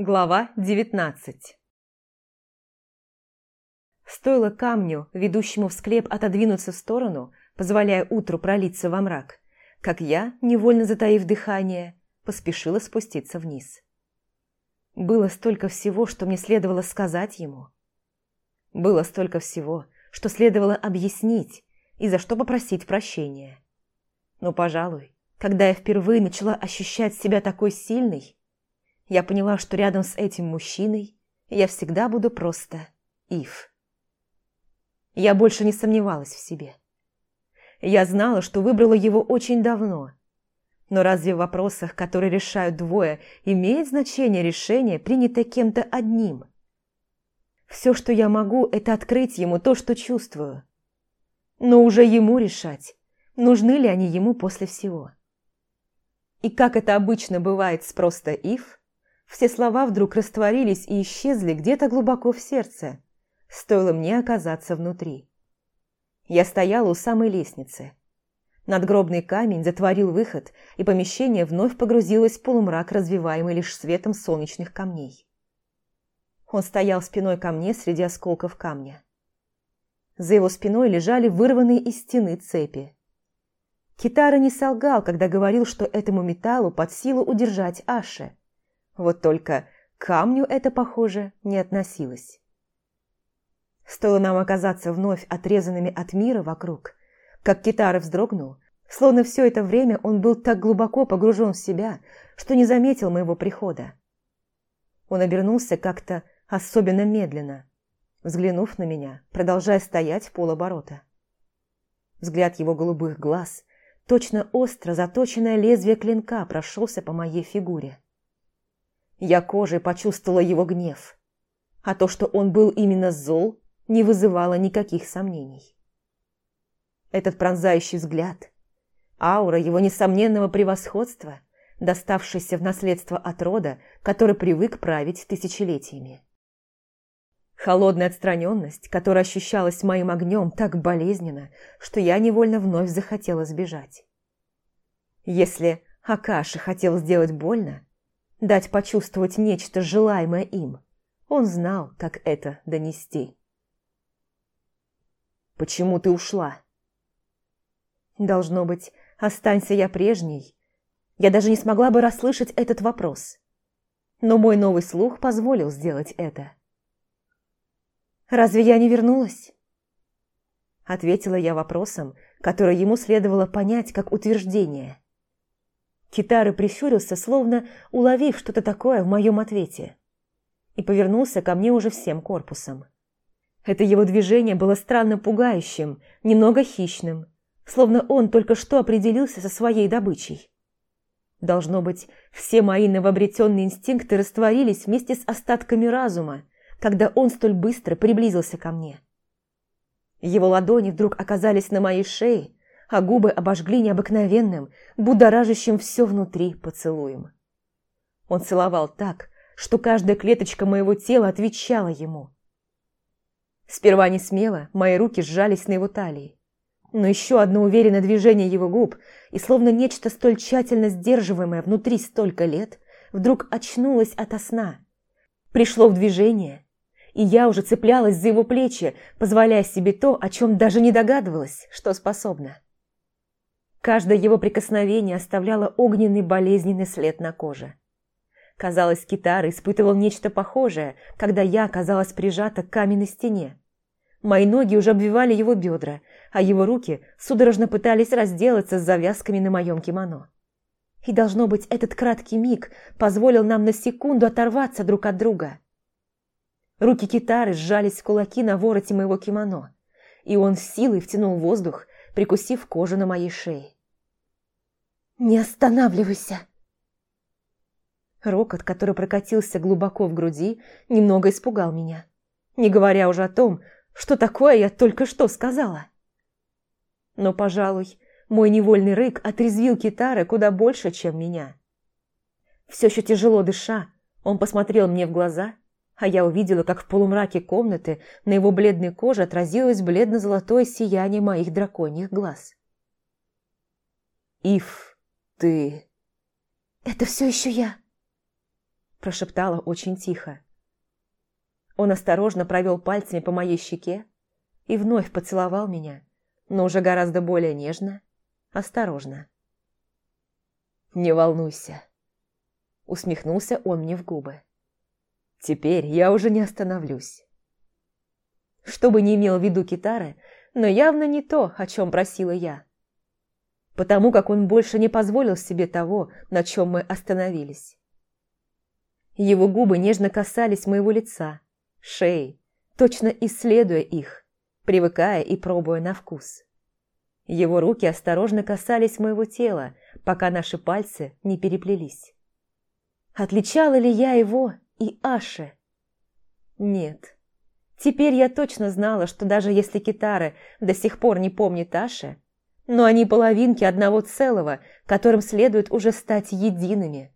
Глава 19 Стоило камню, ведущему в склеп, отодвинуться в сторону, позволяя утру пролиться во мрак, как я, невольно затаив дыхание, поспешила спуститься вниз. Было столько всего, что мне следовало сказать ему. Было столько всего, что следовало объяснить и за что попросить прощения. Но, пожалуй, когда я впервые начала ощущать себя такой сильной, я поняла, что рядом с этим мужчиной я всегда буду просто Ив. Я больше не сомневалась в себе. Я знала, что выбрала его очень давно. Но разве в вопросах, которые решают двое, имеет значение решение, принятое кем-то одним? Все, что я могу, это открыть ему то, что чувствую. Но уже ему решать, нужны ли они ему после всего. И как это обычно бывает с просто Ив, все слова вдруг растворились и исчезли где-то глубоко в сердце. Стоило мне оказаться внутри. Я стояла у самой лестницы. Надгробный камень затворил выход, и помещение вновь погрузилось в полумрак, развиваемый лишь светом солнечных камней. Он стоял спиной ко мне среди осколков камня. За его спиной лежали вырванные из стены цепи. Китара не солгал, когда говорил, что этому металлу под силу удержать Аше. Вот только к камню это, похоже, не относилось. Стоило нам оказаться вновь отрезанными от мира вокруг, как Китара вздрогнул, словно все это время он был так глубоко погружен в себя, что не заметил моего прихода. Он обернулся как-то особенно медленно, взглянув на меня, продолжая стоять в полоборота. Взгляд его голубых глаз, точно остро заточенное лезвие клинка, прошелся по моей фигуре. Я кожей почувствовала его гнев. А то, что он был именно зол, не вызывало никаких сомнений. Этот пронзающий взгляд, аура его несомненного превосходства, доставшаяся в наследство от рода, который привык править тысячелетиями. Холодная отстраненность, которая ощущалась моим огнем так болезненно, что я невольно вновь захотела сбежать. Если Акаши хотел сделать больно, дать почувствовать нечто желаемое им. Он знал, как это донести. «Почему ты ушла?» «Должно быть, останься я прежней. Я даже не смогла бы расслышать этот вопрос. Но мой новый слух позволил сделать это». «Разве я не вернулась?» Ответила я вопросом, который ему следовало понять как утверждение – Китары прищурился, словно уловив что-то такое в моем ответе, и повернулся ко мне уже всем корпусом. Это его движение было странно пугающим, немного хищным, словно он только что определился со своей добычей. Должно быть, все мои новообретенные инстинкты растворились вместе с остатками разума, когда он столь быстро приблизился ко мне. Его ладони вдруг оказались на моей шее, а губы обожгли необыкновенным, будоражащим все внутри поцелуем. Он целовал так, что каждая клеточка моего тела отвечала ему. Сперва не смело, мои руки сжались на его талии. Но еще одно уверенное движение его губ, и словно нечто столь тщательно сдерживаемое внутри столько лет, вдруг очнулось ото сна. Пришло в движение, и я уже цеплялась за его плечи, позволяя себе то, о чем даже не догадывалась, что способна. Каждое его прикосновение оставляло огненный болезненный след на коже. Казалось, Китар испытывал нечто похожее, когда я оказалась прижата к каменной стене. Мои ноги уже обвивали его бедра, а его руки судорожно пытались разделаться с завязками на моем кимоно. И, должно быть, этот краткий миг позволил нам на секунду оторваться друг от друга. Руки Китары сжались в кулаки на вороте моего кимоно, и он с силой втянул воздух, прикусив кожу на моей шее. «Не останавливайся!» Рокот, который прокатился глубоко в груди, немного испугал меня, не говоря уже о том, что такое я только что сказала. Но, пожалуй, мой невольный рык отрезвил Китара куда больше, чем меня. Все еще тяжело дыша, он посмотрел мне в глаза – а я увидела, как в полумраке комнаты на его бледной коже отразилось бледно-золотое сияние моих драконьих глаз. «Ив, ты...» «Это все еще я!» – прошептала очень тихо. Он осторожно провел пальцами по моей щеке и вновь поцеловал меня, но уже гораздо более нежно, осторожно. «Не волнуйся», – усмехнулся он мне в губы. «Теперь я уже не остановлюсь». Что бы ни имел в виду Китара, но явно не то, о чем просила я. Потому как он больше не позволил себе того, на чем мы остановились. Его губы нежно касались моего лица, шеи, точно исследуя их, привыкая и пробуя на вкус. Его руки осторожно касались моего тела, пока наши пальцы не переплелись. Отличала ли я его и Аше? Нет. Теперь я точно знала, что даже если Китары до сих пор не помнит Аше, но они половинки одного целого, которым следует уже стать едиными.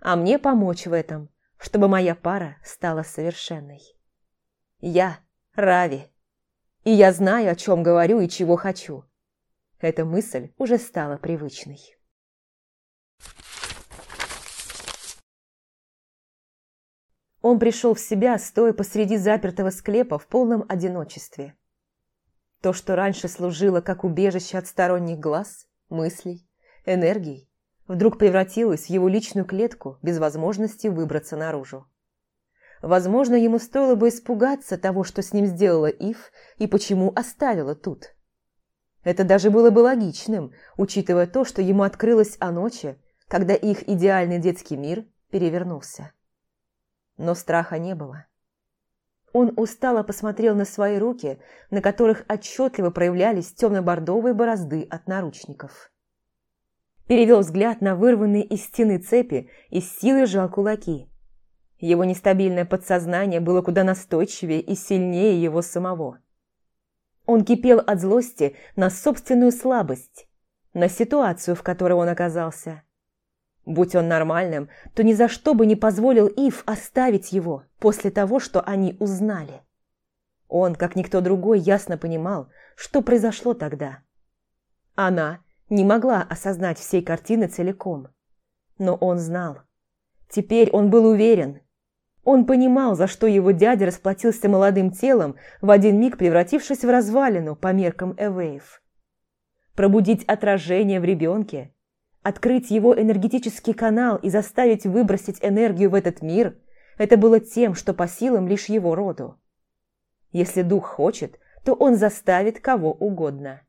А мне помочь в этом, чтобы моя пара стала совершенной. Я Рави. И я знаю, о чем говорю и чего хочу. Эта мысль уже стала привычной. Он пришел в себя, стоя посреди запертого склепа в полном одиночестве. То, что раньше служило как убежище от сторонних глаз, мыслей, энергий, вдруг превратилось в его личную клетку без возможности выбраться наружу. Возможно, ему стоило бы испугаться того, что с ним сделала Ив и почему оставила тут. Это даже было бы логичным, учитывая то, что ему открылось о ночи, когда их идеальный детский мир перевернулся. Но страха не было. Он устало посмотрел на свои руки, на которых отчетливо проявлялись темно-бордовые борозды от наручников. Перевел взгляд на вырванные из стены цепи и с силой сжал кулаки – его нестабильное подсознание было куда настойчивее и сильнее его самого. Он кипел от злости на собственную слабость, на ситуацию, в которой он оказался. Будь он нормальным, то ни за что бы не позволил Ив оставить его после того, что они узнали. Он, как никто другой, ясно понимал, что произошло тогда. Она не могла осознать всей картины целиком. Но он знал. Теперь он был уверен, он понимал, за что его дядя расплатился молодым телом, в один миг превратившись в развалину по меркам Эвейв. Пробудить отражение в ребенке, открыть его энергетический канал и заставить выбросить энергию в этот мир – это было тем, что по силам лишь его роду. Если дух хочет, то он заставит кого угодно.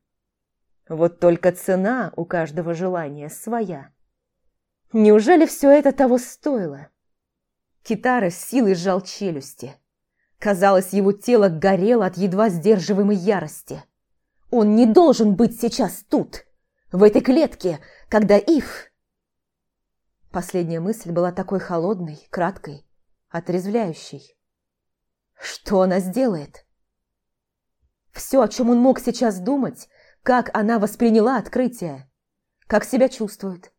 Вот только цена у каждого желания своя. Неужели все это того стоило? Китара с силой сжал челюсти. Казалось, его тело горело от едва сдерживаемой ярости. Он не должен быть сейчас тут, в этой клетке, когда Ив... Последняя мысль была такой холодной, краткой, отрезвляющей. Что она сделает? Все, о чем он мог сейчас думать, как она восприняла открытие, как себя чувствует,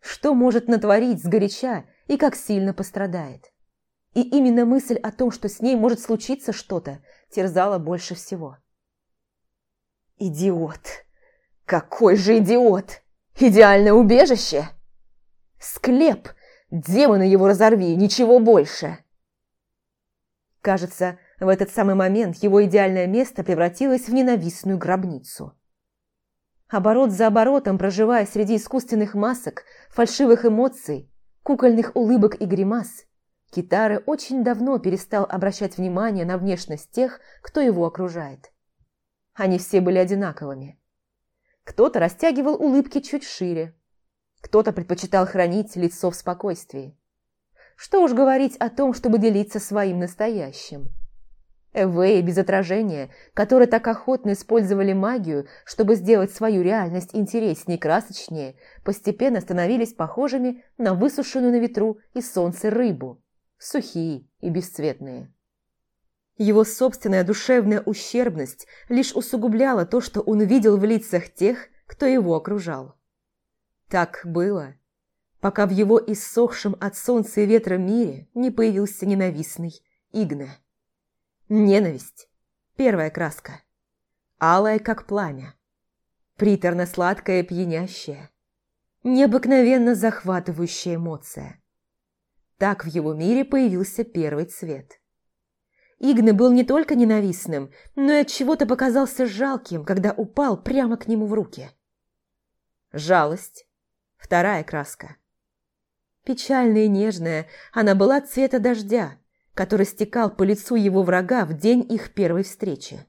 что может натворить сгоряча и как сильно пострадает. И именно мысль о том, что с ней может случиться что-то, терзала больше всего. «Идиот! Какой же идиот! Идеальное убежище! Склеп! Демона его разорви, ничего больше!» Кажется, в этот самый момент его идеальное место превратилось в ненавистную гробницу. Оборот за оборотом, проживая среди искусственных масок, фальшивых эмоций, кукольных улыбок и гримас, Китары очень давно перестал обращать внимание на внешность тех, кто его окружает. Они все были одинаковыми. Кто-то растягивал улыбки чуть шире, кто-то предпочитал хранить лицо в спокойствии. Что уж говорить о том, чтобы делиться своим настоящим. Эвеи без отражения, которые так охотно использовали магию, чтобы сделать свою реальность интереснее и красочнее, постепенно становились похожими на высушенную на ветру и солнце рыбу, сухие и бесцветные. Его собственная душевная ущербность лишь усугубляла то, что он видел в лицах тех, кто его окружал. Так было, пока в его иссохшем от солнца и ветра мире не появился ненавистный Игне. Ненависть. Первая краска. Алая, как пламя. Приторно-сладкая, пьянящая. Необыкновенно захватывающая эмоция. Так в его мире появился первый цвет. Игны был не только ненавистным, но и от чего-то показался жалким, когда упал прямо к нему в руки. Жалость. Вторая краска. Печальная и нежная, она была цвета дождя, который стекал по лицу его врага в день их первой встречи.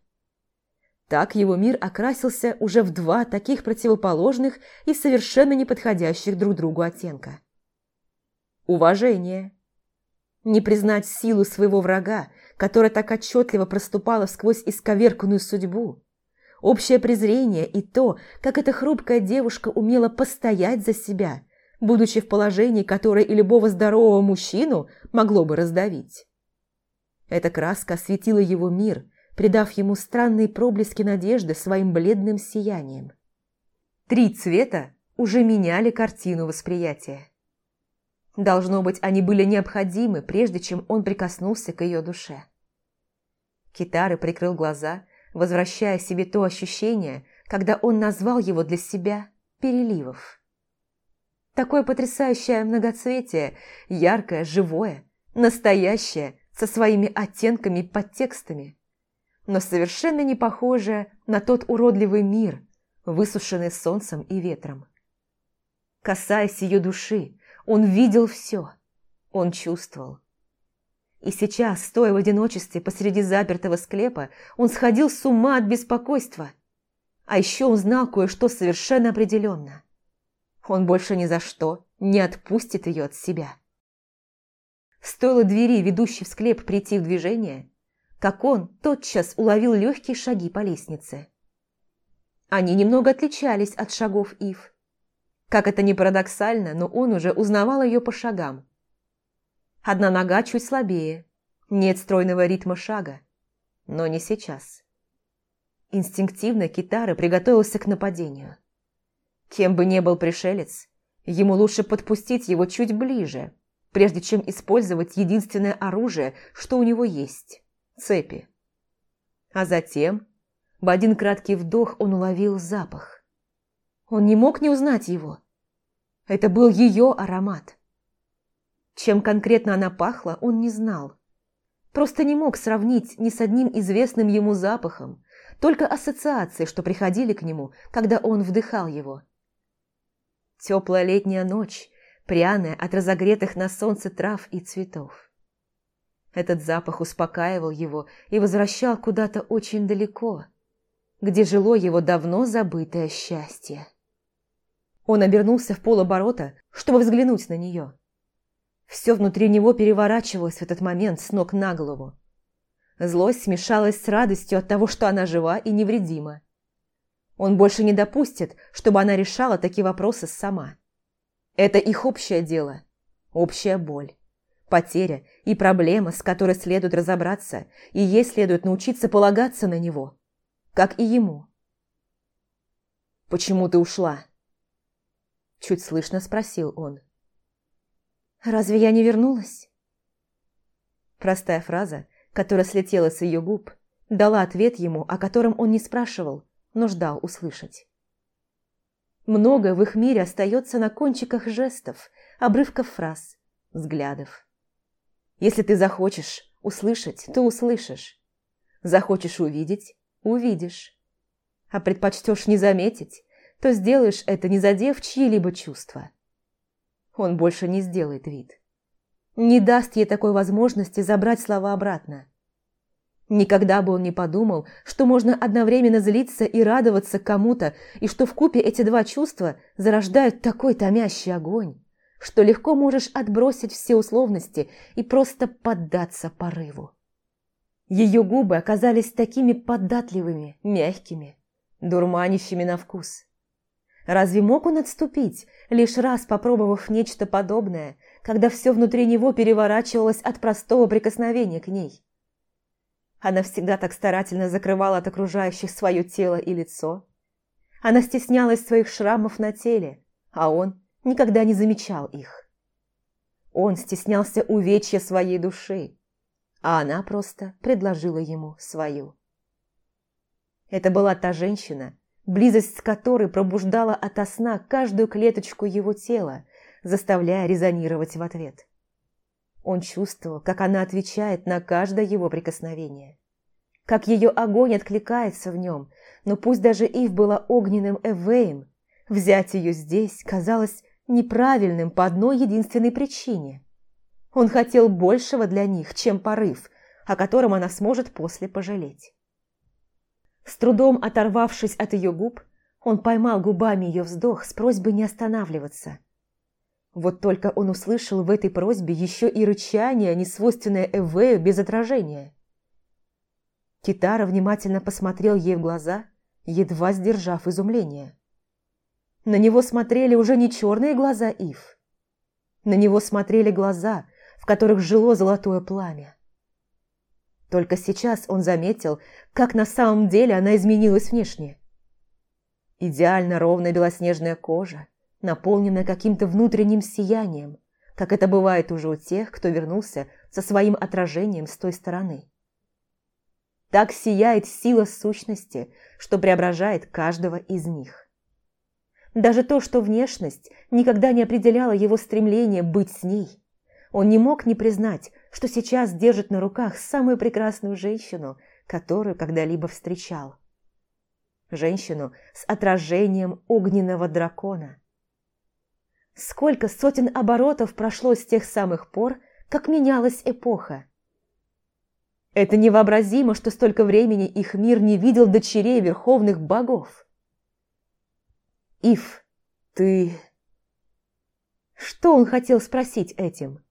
Так его мир окрасился уже в два таких противоположных и совершенно неподходящих друг другу оттенка. Уважение. Не признать силу своего врага, которая так отчетливо проступала сквозь исковерканную судьбу. Общее презрение и то, как эта хрупкая девушка умела постоять за себя, будучи в положении, которое и любого здорового мужчину могло бы раздавить. Эта краска осветила его мир – придав ему странные проблески надежды своим бледным сиянием. Три цвета уже меняли картину восприятия. Должно быть, они были необходимы, прежде чем он прикоснулся к ее душе. Китары прикрыл глаза, возвращая себе то ощущение, когда он назвал его для себя переливов. Такое потрясающее многоцветие, яркое, живое, настоящее, со своими оттенками и подтекстами – но совершенно не похожая на тот уродливый мир, высушенный солнцем и ветром. Касаясь ее души, он видел все, он чувствовал. И сейчас, стоя в одиночестве посреди запертого склепа, он сходил с ума от беспокойства. А еще он знал кое-что совершенно определенно. Он больше ни за что не отпустит ее от себя. Стоило двери, ведущей в склеп, прийти в движение, как он тотчас уловил легкие шаги по лестнице. Они немного отличались от шагов Ив. Как это ни парадоксально, но он уже узнавал ее по шагам. Одна нога чуть слабее, нет стройного ритма шага, но не сейчас. Инстинктивно Китара приготовился к нападению. Кем бы ни был пришелец, ему лучше подпустить его чуть ближе, прежде чем использовать единственное оружие, что у него есть цепи. А затем, в один краткий вдох, он уловил запах. Он не мог не узнать его. Это был ее аромат. Чем конкретно она пахла, он не знал. Просто не мог сравнить ни с одним известным ему запахом, только ассоциации, что приходили к нему, когда он вдыхал его. Теплая летняя ночь, пряная от разогретых на солнце трав и цветов. Этот запах успокаивал его и возвращал куда-то очень далеко, где жило его давно забытое счастье. Он обернулся в полоборота, чтобы взглянуть на нее. Все внутри него переворачивалось в этот момент с ног на голову. Злость смешалась с радостью от того, что она жива и невредима. Он больше не допустит, чтобы она решала такие вопросы сама. Это их общее дело, общая боль потеря и проблема, с которой следует разобраться, и ей следует научиться полагаться на него, как и ему. «Почему ты ушла?» Чуть слышно спросил он. «Разве я не вернулась?» Простая фраза, которая слетела с ее губ, дала ответ ему, о котором он не спрашивал, но ждал услышать. Многое в их мире остается на кончиках жестов, обрывков фраз, взглядов. Если ты захочешь услышать, то услышишь. Захочешь увидеть – увидишь. А предпочтешь не заметить, то сделаешь это, не задев чьи-либо чувства. Он больше не сделает вид. Не даст ей такой возможности забрать слова обратно. Никогда бы он не подумал, что можно одновременно злиться и радоваться кому-то, и что в купе эти два чувства зарождают такой томящий огонь что легко можешь отбросить все условности и просто поддаться порыву. Ее губы оказались такими податливыми, мягкими, дурманящими на вкус. Разве мог он отступить, лишь раз попробовав нечто подобное, когда все внутри него переворачивалось от простого прикосновения к ней? Она всегда так старательно закрывала от окружающих свое тело и лицо. Она стеснялась своих шрамов на теле, а он никогда не замечал их. Он стеснялся увечья своей души, а она просто предложила ему свою. Это была та женщина, близость с которой пробуждала ото сна каждую клеточку его тела, заставляя резонировать в ответ. Он чувствовал, как она отвечает на каждое его прикосновение. Как ее огонь откликается в нем, но пусть даже Ив была огненным Эвеем, взять ее здесь казалось неправильным по одной единственной причине. Он хотел большего для них, чем порыв, о котором она сможет после пожалеть. С трудом оторвавшись от ее губ, он поймал губами ее вздох с просьбой не останавливаться. Вот только он услышал в этой просьбе еще и рычание, несвойственное Эвею без отражения. Китара внимательно посмотрел ей в глаза, едва сдержав изумление. На него смотрели уже не черные глаза Ив. На него смотрели глаза, в которых жило золотое пламя. Только сейчас он заметил, как на самом деле она изменилась внешне. Идеально ровная белоснежная кожа, наполненная каким-то внутренним сиянием, как это бывает уже у тех, кто вернулся со своим отражением с той стороны. Так сияет сила сущности, что преображает каждого из них. Даже то, что внешность никогда не определяла его стремление быть с ней. Он не мог не признать, что сейчас держит на руках самую прекрасную женщину, которую когда-либо встречал. Женщину с отражением огненного дракона. Сколько сотен оборотов прошло с тех самых пор, как менялась эпоха. Это невообразимо, что столько времени их мир не видел дочерей верховных богов. Ив, ты... Что он хотел спросить этим?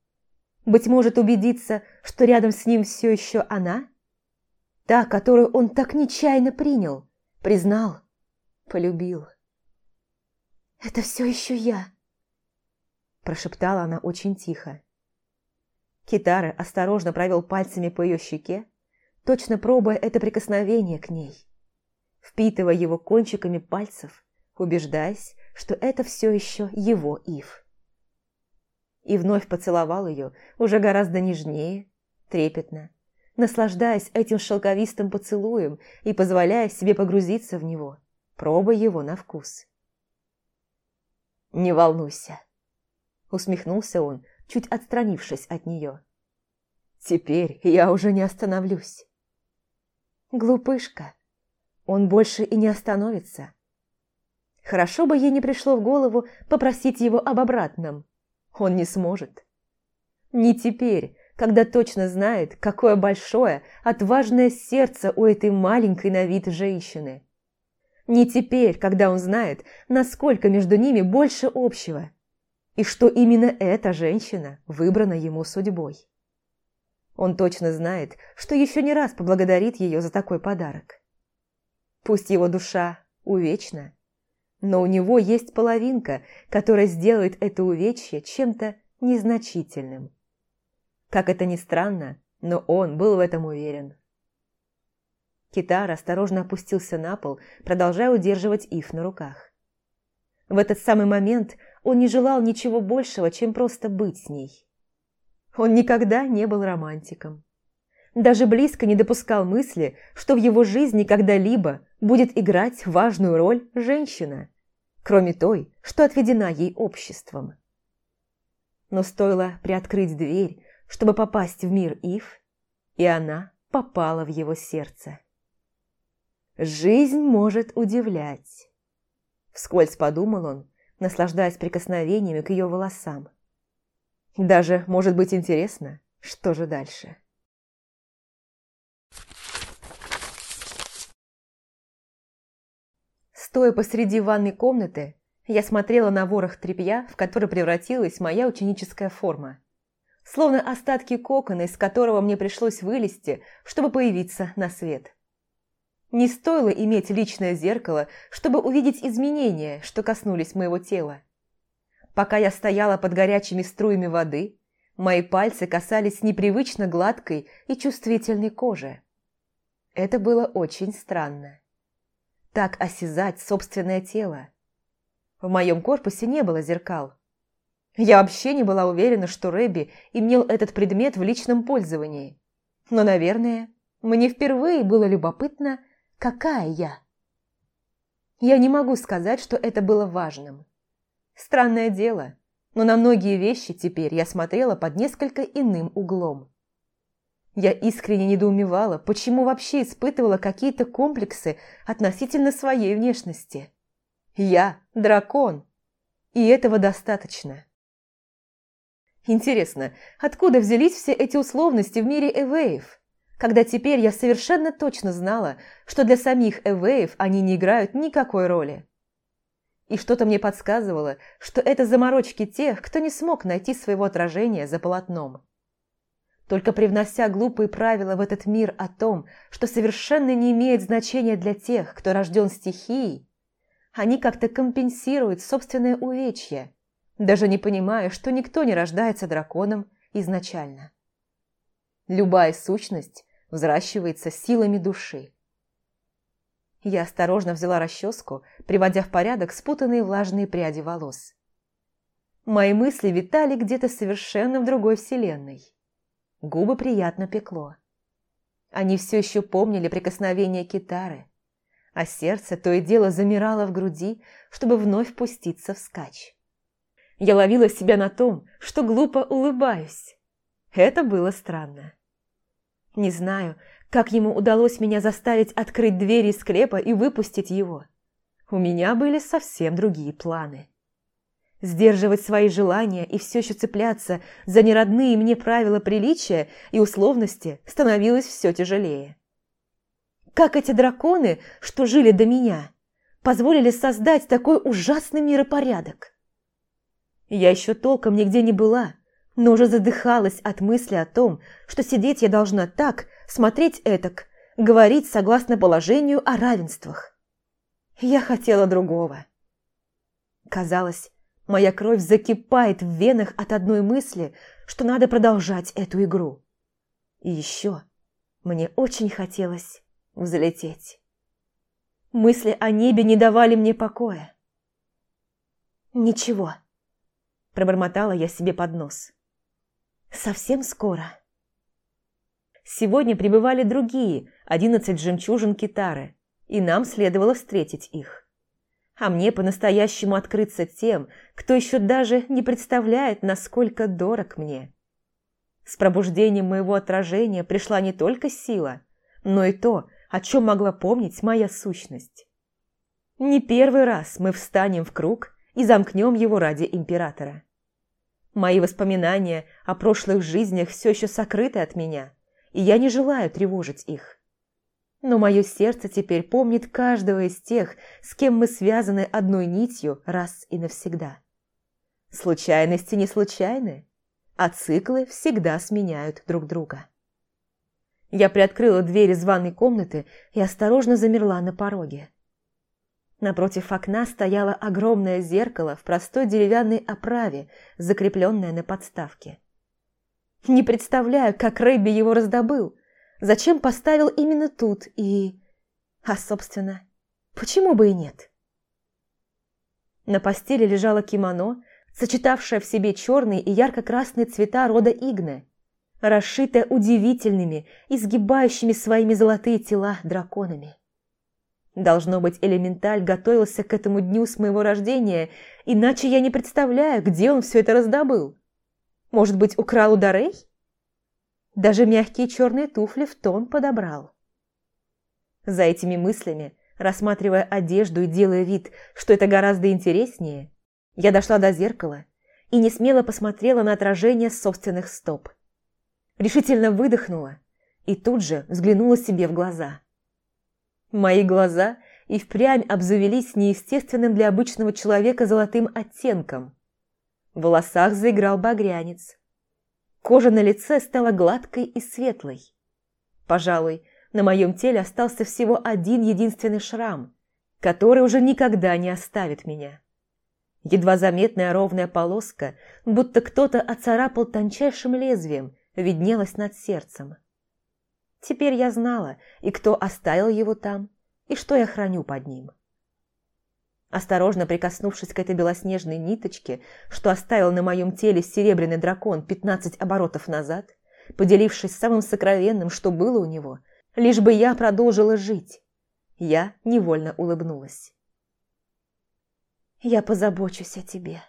Быть может, убедиться, что рядом с ним все еще она? Та, которую он так нечаянно принял, признал, полюбил. «Это все еще я», – прошептала она очень тихо. Китара осторожно провел пальцами по ее щеке, точно пробуя это прикосновение к ней, впитывая его кончиками пальцев – убеждаясь, что это все еще его Ив. И вновь поцеловал ее уже гораздо нежнее, трепетно, наслаждаясь этим шелковистым поцелуем и позволяя себе погрузиться в него, пробуя его на вкус. «Не волнуйся», — усмехнулся он, чуть отстранившись от нее. «Теперь я уже не остановлюсь». «Глупышка, он больше и не остановится». Хорошо бы ей не пришло в голову попросить его об обратном. Он не сможет. Не теперь, когда точно знает, какое большое, отважное сердце у этой маленькой на вид женщины. Не теперь, когда он знает, насколько между ними больше общего, и что именно эта женщина выбрана ему судьбой. Он точно знает, что еще не раз поблагодарит ее за такой подарок. Пусть его душа увечна, но у него есть половинка, которая сделает это увечье чем-то незначительным. Как это ни странно, но он был в этом уверен. Китар осторожно опустился на пол, продолжая удерживать Ив на руках. В этот самый момент он не желал ничего большего, чем просто быть с ней. Он никогда не был романтиком. Даже близко не допускал мысли, что в его жизни когда-либо будет играть важную роль женщина, кроме той, что отведена ей обществом. Но стоило приоткрыть дверь, чтобы попасть в мир Ив, и она попала в его сердце. «Жизнь может удивлять», – вскользь подумал он, наслаждаясь прикосновениями к ее волосам. «Даже может быть интересно, что же дальше». Стоя посреди ванной комнаты, я смотрела на ворох тряпья, в который превратилась моя ученическая форма. Словно остатки кокона, из которого мне пришлось вылезти, чтобы появиться на свет. Не стоило иметь личное зеркало, чтобы увидеть изменения, что коснулись моего тела. Пока я стояла под горячими струями воды, мои пальцы касались непривычно гладкой и чувствительной кожи. Это было очень странно так осязать собственное тело. В моем корпусе не было зеркал. Я вообще не была уверена, что Рэби имел этот предмет в личном пользовании. Но, наверное, мне впервые было любопытно, какая я. Я не могу сказать, что это было важным. Странное дело, но на многие вещи теперь я смотрела под несколько иным углом. Я искренне недоумевала, почему вообще испытывала какие-то комплексы относительно своей внешности. Я дракон, и этого достаточно. Интересно, откуда взялись все эти условности в мире эвеев, когда теперь я совершенно точно знала, что для самих эвеев они не играют никакой роли. И что-то мне подсказывало, что это заморочки тех, кто не смог найти своего отражения за полотном. Только привнося глупые правила в этот мир о том, что совершенно не имеет значения для тех, кто рожден стихией, они как-то компенсируют собственное увечье, даже не понимая, что никто не рождается драконом изначально. Любая сущность взращивается силами души. Я осторожно взяла расческу, приводя в порядок спутанные влажные пряди волос. Мои мысли витали где-то совершенно в другой вселенной. Губы приятно пекло. Они все еще помнили прикосновение китары, а сердце то и дело замирало в груди, чтобы вновь пуститься вскачь. Я ловила себя на том, что глупо улыбаюсь. Это было странно. Не знаю, как ему удалось меня заставить открыть двери склепа и выпустить его. У меня были совсем другие планы. Сдерживать свои желания и все еще цепляться за неродные мне правила приличия и условности становилось все тяжелее. Как эти драконы, что жили до меня, позволили создать такой ужасный миропорядок? Я еще толком нигде не была, но уже задыхалась от мысли о том, что сидеть я должна так, смотреть этак, говорить согласно положению о равенствах. Я хотела другого. Казалось, моя кровь закипает в венах от одной мысли, что надо продолжать эту игру. И еще мне очень хотелось взлететь. Мысли о небе не давали мне покоя. «Ничего», – пробормотала я себе под нос. Совсем скоро. Сегодня прибывали другие, одиннадцать жемчужин китары, и нам следовало встретить их. А мне по-настоящему открыться тем, кто еще даже не представляет, насколько дорог мне. С пробуждением моего отражения пришла не только сила, но и то, о чем могла помнить моя сущность. Не первый раз мы встанем в круг и замкнем его ради императора. Мои воспоминания о прошлых жизнях все еще сокрыты от меня, и я не желаю тревожить их. Но мое сердце теперь помнит каждого из тех, с кем мы связаны одной нитью раз и навсегда. Случайности не случайны, а циклы всегда сменяют друг друга. Я приоткрыла дверь из ванной комнаты и осторожно замерла на пороге. Напротив окна стояло огромное зеркало в простой деревянной оправе, закрепленное на подставке. Не представляю, как Рэбби его раздобыл, зачем поставил именно тут и... А, собственно, почему бы и нет? На постели лежало кимоно, сочетавшее в себе черные и ярко-красные цвета рода Игне, расшитое удивительными, изгибающими своими золотые тела драконами. Должно быть, элементаль готовился к этому дню с моего рождения, иначе я не представляю, где он все это раздобыл. Может быть, украл у Дарей? Даже мягкие черные туфли в тон подобрал. За этими мыслями, рассматривая одежду и делая вид, что это гораздо интереснее, я дошла до зеркала и не смело посмотрела на отражение собственных стоп. Решительно выдохнула и тут же взглянула себе в глаза – Мои глаза и впрямь обзавелись неестественным для обычного человека золотым оттенком. В волосах заиграл багрянец. Кожа на лице стала гладкой и светлой. Пожалуй, на моем теле остался всего один единственный шрам, который уже никогда не оставит меня. Едва заметная ровная полоска, будто кто-то оцарапал тончайшим лезвием, виднелась над сердцем. Теперь я знала, и кто оставил его там, и что я храню под ним. Осторожно прикоснувшись к этой белоснежной ниточке, что оставил на моем теле серебряный дракон пятнадцать оборотов назад, поделившись самым сокровенным, что было у него, лишь бы я продолжила жить, я невольно улыбнулась. «Я позабочусь о тебе»,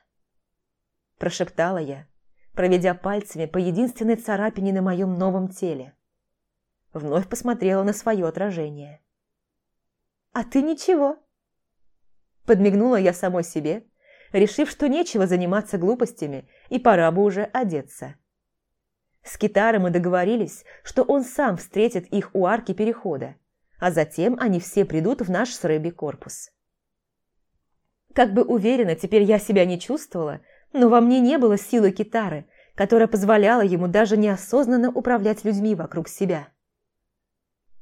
прошептала я, проведя пальцами по единственной царапине на моем новом теле. Вновь посмотрела на свое отражение. «А ты ничего?» Подмигнула я самой себе, решив, что нечего заниматься глупостями и пора бы уже одеться. С Китаром мы договорились, что он сам встретит их у арки перехода, а затем они все придут в наш с Рэби корпус. Как бы уверенно теперь я себя не чувствовала, но во мне не было силы Китары, которая позволяла ему даже неосознанно управлять людьми вокруг себя.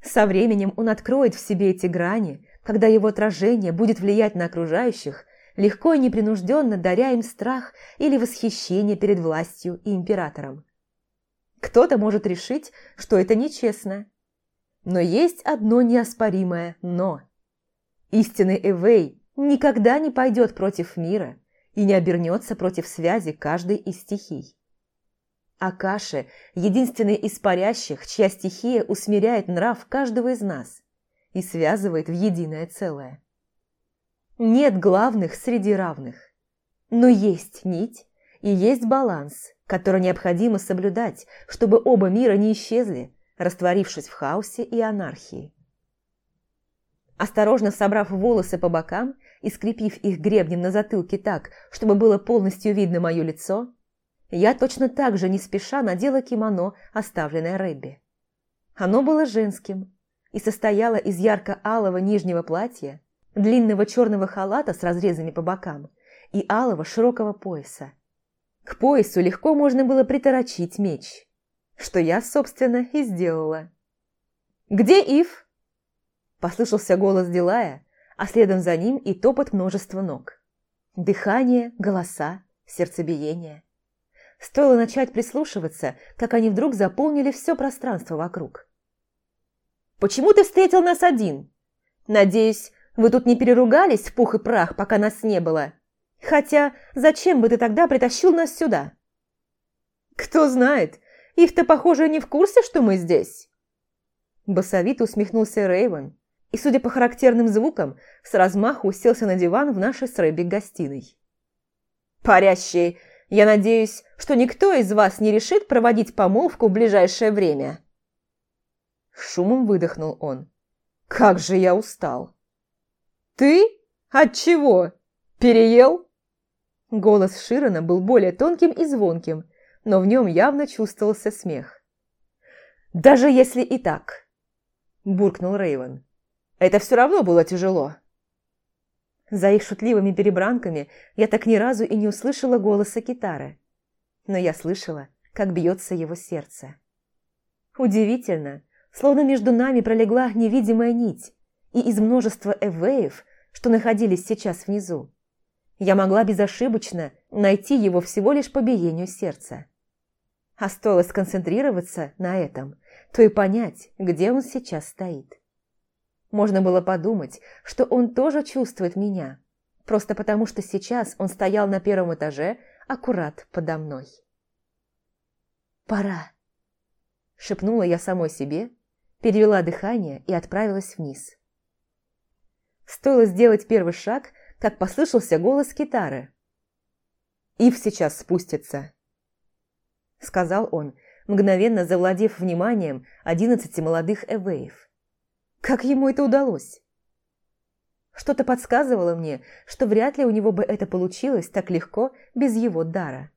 Со временем он откроет в себе эти грани, когда его отражение будет влиять на окружающих, легко и непринужденно даря им страх или восхищение перед властью и императором. Кто-то может решить, что это нечестно. Но есть одно неоспоримое «но». Истинный Эвей никогда не пойдет против мира и не обернется против связи каждой из стихий. Акаши – единственный из парящих, чья стихия усмиряет нрав каждого из нас и связывает в единое целое. Нет главных среди равных, но есть нить и есть баланс, который необходимо соблюдать, чтобы оба мира не исчезли, растворившись в хаосе и анархии. Осторожно собрав волосы по бокам и скрепив их гребнем на затылке так, чтобы было полностью видно мое лицо, я точно так же не спеша надела кимоно, оставленное Рэбби. Оно было женским и состояло из ярко-алого нижнего платья, длинного черного халата с разрезами по бокам и алого широкого пояса. К поясу легко можно было приторочить меч, что я, собственно, и сделала. «Где Ив?» Послышался голос Дилая, а следом за ним и топот множества ног. Дыхание, голоса, сердцебиение. Стоило начать прислушиваться, как они вдруг заполнили все пространство вокруг. «Почему ты встретил нас один? Надеюсь, вы тут не переругались в пух и прах, пока нас не было? Хотя, зачем бы ты тогда притащил нас сюда?» «Кто знает, их-то, похоже, не в курсе, что мы здесь?» Басовито усмехнулся Рейвен и, судя по характерным звукам, с размаху уселся на диван в нашей с Рэбби гостиной. «Парящий я надеюсь, что никто из вас не решит проводить помолвку в ближайшее время». Шумом выдохнул он. «Как же я устал!» «Ты? От чего? Переел?» Голос Широна был более тонким и звонким, но в нем явно чувствовался смех. «Даже если и так», – буркнул Рейвен, – «это все равно было тяжело». За их шутливыми перебранками я так ни разу и не услышала голоса Китары. Но я слышала, как бьется его сердце. Удивительно, словно между нами пролегла невидимая нить, и из множества эвеев, что находились сейчас внизу, я могла безошибочно найти его всего лишь по биению сердца. А стоило сконцентрироваться на этом, то и понять, где он сейчас стоит. Можно было подумать, что он тоже чувствует меня, просто потому что сейчас он стоял на первом этаже аккурат подо мной. «Пора!» – шепнула я самой себе, перевела дыхание и отправилась вниз. Стоило сделать первый шаг, как послышался голос китары. «Ив сейчас спустится», – сказал он, мгновенно завладев вниманием одиннадцати молодых эвеев. Как ему это удалось? Что-то подсказывало мне, что вряд ли у него бы это получилось так легко без его дара.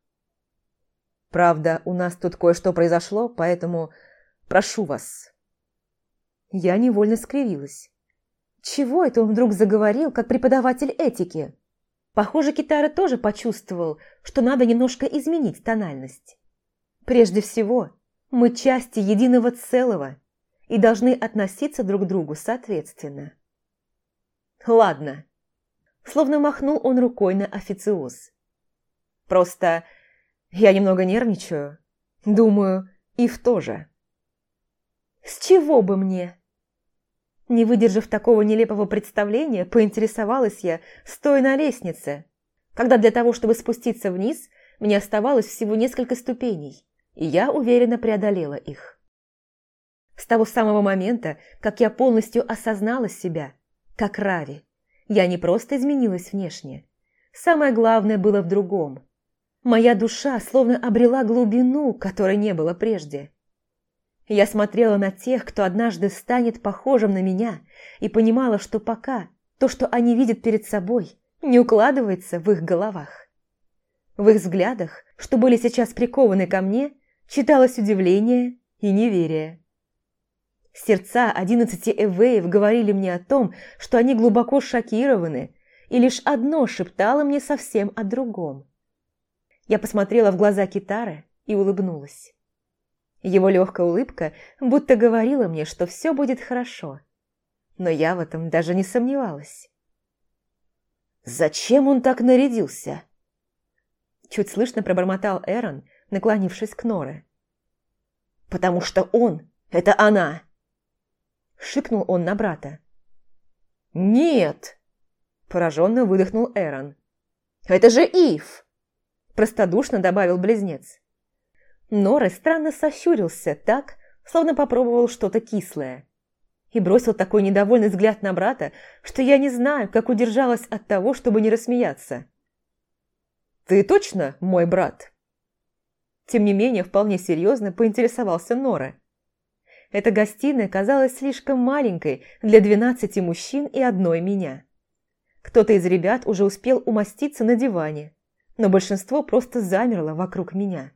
Правда, у нас тут кое-что произошло, поэтому прошу вас. Я невольно скривилась. Чего это он вдруг заговорил, как преподаватель этики? Похоже, Китара тоже почувствовал, что надо немножко изменить тональность. Прежде всего, мы части единого целого, и должны относиться друг к другу соответственно. Ладно. Словно махнул он рукой на официоз. Просто я немного нервничаю. Думаю, и в то же. С чего бы мне? Не выдержав такого нелепого представления, поинтересовалась я, стоя на лестнице, когда для того, чтобы спуститься вниз, мне оставалось всего несколько ступеней, и я уверенно преодолела их. С того самого момента, как я полностью осознала себя, как Рави, я не просто изменилась внешне. Самое главное было в другом. Моя душа словно обрела глубину, которой не было прежде. Я смотрела на тех, кто однажды станет похожим на меня, и понимала, что пока то, что они видят перед собой, не укладывается в их головах. В их взглядах, что были сейчас прикованы ко мне, читалось удивление и неверие. Сердца одиннадцати эвеев говорили мне о том, что они глубоко шокированы, и лишь одно шептало мне совсем о другом. Я посмотрела в глаза Китары и улыбнулась. Его легкая улыбка будто говорила мне, что все будет хорошо. Но я в этом даже не сомневалась. «Зачем он так нарядился?» Чуть слышно пробормотал Эрон, наклонившись к Норе. «Потому что он – это она!» Шикнул он на брата. «Нет!» – пораженно выдохнул Эрон. «Это же Ив!» – простодушно добавил близнец. Нора странно сощурился так, словно попробовал что-то кислое. И бросил такой недовольный взгляд на брата, что я не знаю, как удержалась от того, чтобы не рассмеяться. «Ты точно мой брат?» Тем не менее, вполне серьезно поинтересовался Нора. Эта гостиная казалась слишком маленькой для двенадцати мужчин и одной меня. Кто-то из ребят уже успел умоститься на диване, но большинство просто замерло вокруг меня.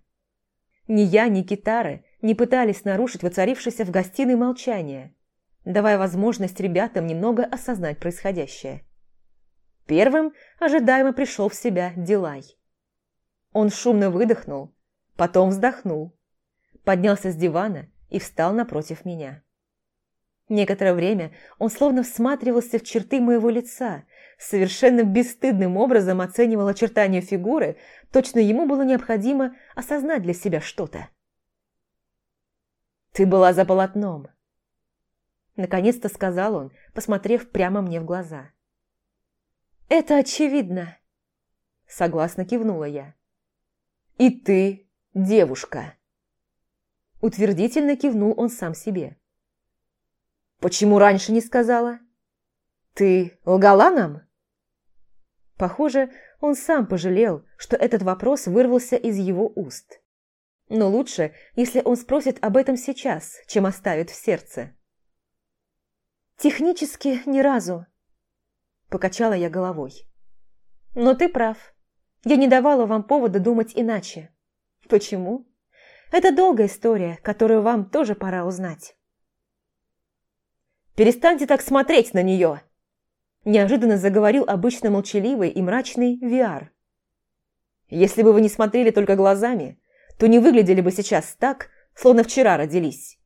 Ни я, ни Китары не пытались нарушить воцарившееся в гостиной молчание, давая возможность ребятам немного осознать происходящее. Первым ожидаемо пришел в себя Дилай. Он шумно выдохнул, потом вздохнул, поднялся с дивана и встал напротив меня. Некоторое время он словно всматривался в черты моего лица, совершенно бесстыдным образом оценивал очертания фигуры, точно ему было необходимо осознать для себя что-то. «Ты была за полотном», — наконец-то сказал он, посмотрев прямо мне в глаза. «Это очевидно», — согласно кивнула я. «И ты девушка», — утвердительно кивнул он сам себе. «Почему раньше не сказала? Ты лгала нам?» Похоже, он сам пожалел, что этот вопрос вырвался из его уст. Но лучше, если он спросит об этом сейчас, чем оставит в сердце. «Технически ни разу», – покачала я головой. «Но ты прав. Я не давала вам повода думать иначе. Почему? Это долгая история, которую вам тоже пора узнать». Перестаньте так смотреть на нее!» Неожиданно заговорил обычно молчаливый и мрачный Виар. «Если бы вы не смотрели только глазами, то не выглядели бы сейчас так, словно вчера родились.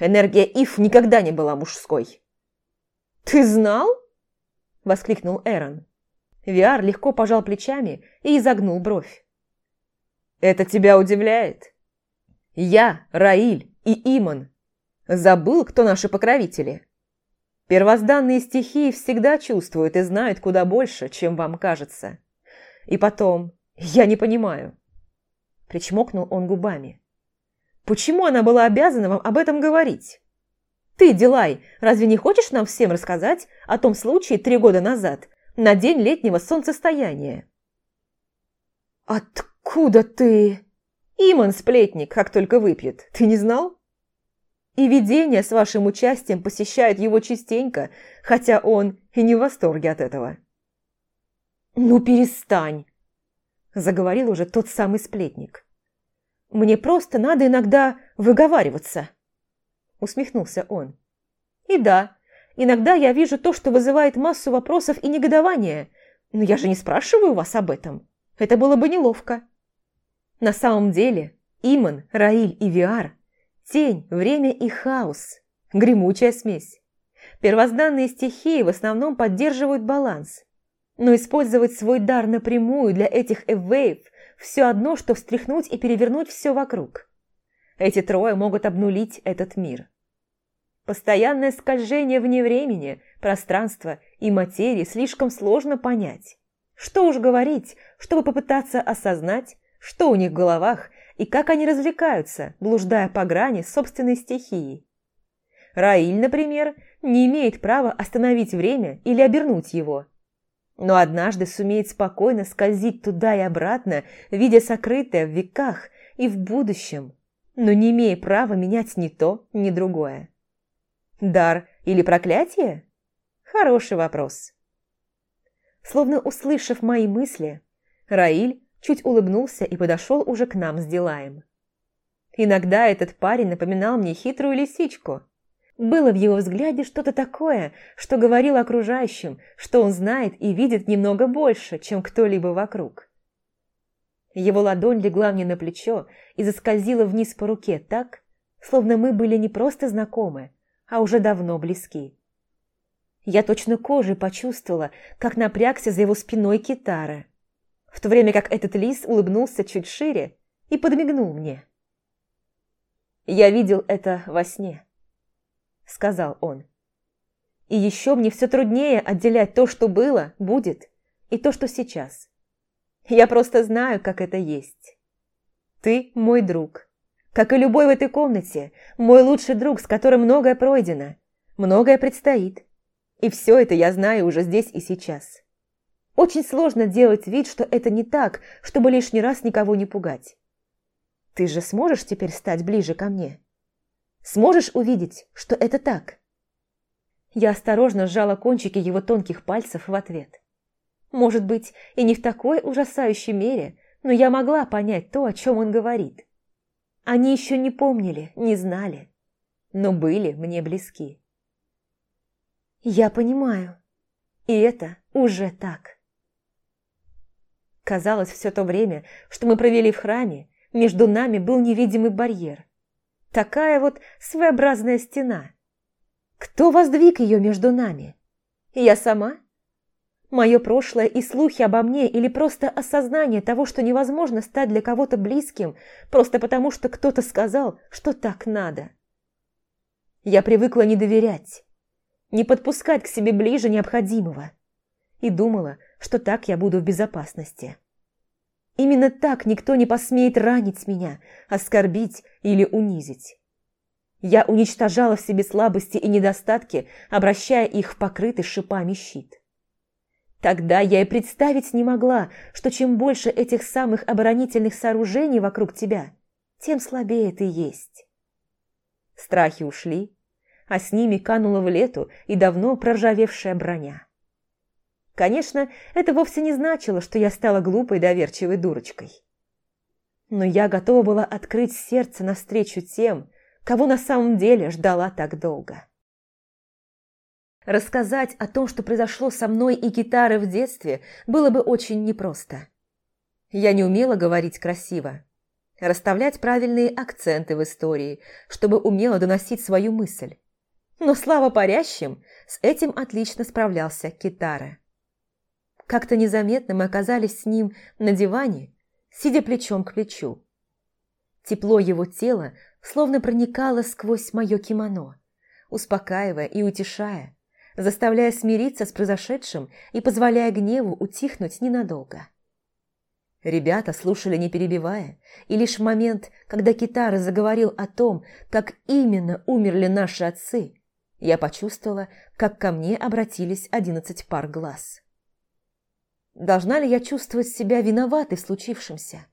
Энергия Ив никогда не была мужской». «Ты знал?» – воскликнул Эрон. Виар легко пожал плечами и изогнул бровь. «Это тебя удивляет? Я, Раиль и Иман. Забыл, кто наши покровители?» Первозданные стихии всегда чувствуют и знают куда больше, чем вам кажется. И потом, я не понимаю. Причмокнул он губами. Почему она была обязана вам об этом говорить? Ты, Дилай, разве не хочешь нам всем рассказать о том случае три года назад, на день летнего солнцестояния? Откуда ты? Иман сплетник, как только выпьет. Ты не знал? И видения с вашим участием посещают его частенько, хотя он и не в восторге от этого. «Ну, перестань!» – заговорил уже тот самый сплетник. «Мне просто надо иногда выговариваться!» – усмехнулся он. «И да, иногда я вижу то, что вызывает массу вопросов и негодования, но я же не спрашиваю вас об этом. Это было бы неловко». На самом деле, Иман, Раиль и Виар – Тень, время и хаос. Гремучая смесь. Первозданные стихии в основном поддерживают баланс. Но использовать свой дар напрямую для этих эвейв все одно, что встряхнуть и перевернуть все вокруг. Эти трое могут обнулить этот мир. Постоянное скольжение вне времени, пространства и материи слишком сложно понять. Что уж говорить, чтобы попытаться осознать, что у них в головах и как они развлекаются, блуждая по грани собственной стихии. Раиль, например, не имеет права остановить время или обернуть его. но однажды сумеет спокойно скользить туда и обратно, видя сокрытое в веках и в будущем, но не имея права менять ни то, ни другое. Дар или проклятие? Хороший вопрос. Словно услышав мои мысли, Раиль чуть улыбнулся и подошел уже к нам с Дилаем. Иногда этот парень напоминал мне хитрую лисичку. Было в его взгляде что-то такое, что говорило окружающим, что он знает и видит немного больше, чем кто-либо вокруг. Его ладонь легла мне на плечо и заскользила вниз по руке так, словно мы были не просто знакомы, а уже давно близки. Я точно кожей почувствовала, как напрягся за его спиной китара, в то время как этот лис улыбнулся чуть шире и подмигнул мне. «Я видел это во сне», — сказал он. «И еще мне все труднее отделять то, что было, будет, и то, что сейчас. Я просто знаю, как это есть. Ты мой друг, как и любой в этой комнате, мой лучший друг, с которым многое пройдено, многое предстоит. И все это я знаю уже здесь и сейчас. Очень сложно делать вид, что это не так, чтобы лишний раз никого не пугать. Ты же сможешь теперь стать ближе ко мне? Сможешь увидеть, что это так? Я осторожно сжала кончики его тонких пальцев в ответ. Может быть, и не в такой ужасающей мере, но я могла понять то, о чем он говорит. Они еще не помнили, не знали, но были мне близки. Я понимаю, и это уже так. Казалось, все то время, что мы провели в храме, между нами был невидимый барьер. Такая вот своеобразная стена. Кто воздвиг ее между нами? Я сама? Мое прошлое и слухи обо мне или просто осознание того, что невозможно стать для кого-то близким, просто потому что кто-то сказал, что так надо. Я привыкла не доверять, не подпускать к себе ближе необходимого. И думала, что так я буду в безопасности. Именно так никто не посмеет ранить меня, оскорбить или унизить. Я уничтожала в себе слабости и недостатки, обращая их в покрытый шипами щит. Тогда я и представить не могла, что чем больше этих самых оборонительных сооружений вокруг тебя, тем слабее ты есть. Страхи ушли, а с ними канула в лету и давно проржавевшая броня. Конечно, это вовсе не значило, что я стала глупой доверчивой дурочкой. Но я готова была открыть сердце навстречу тем, кого на самом деле ждала так долго. Рассказать о том, что произошло со мной и гитарой в детстве, было бы очень непросто. Я не умела говорить красиво, расставлять правильные акценты в истории, чтобы умело доносить свою мысль. Но слава парящим, с этим отлично справлялся Китара. Как-то незаметно мы оказались с ним на диване, сидя плечом к плечу. Тепло его тела словно проникало сквозь мое кимоно, успокаивая и утешая, заставляя смириться с произошедшим и позволяя гневу утихнуть ненадолго. Ребята слушали не перебивая, и лишь в момент, когда Китара заговорил о том, как именно умерли наши отцы, я почувствовала, как ко мне обратились одиннадцать пар глаз. Должна ли я чувствовать себя виноватой в случившемся?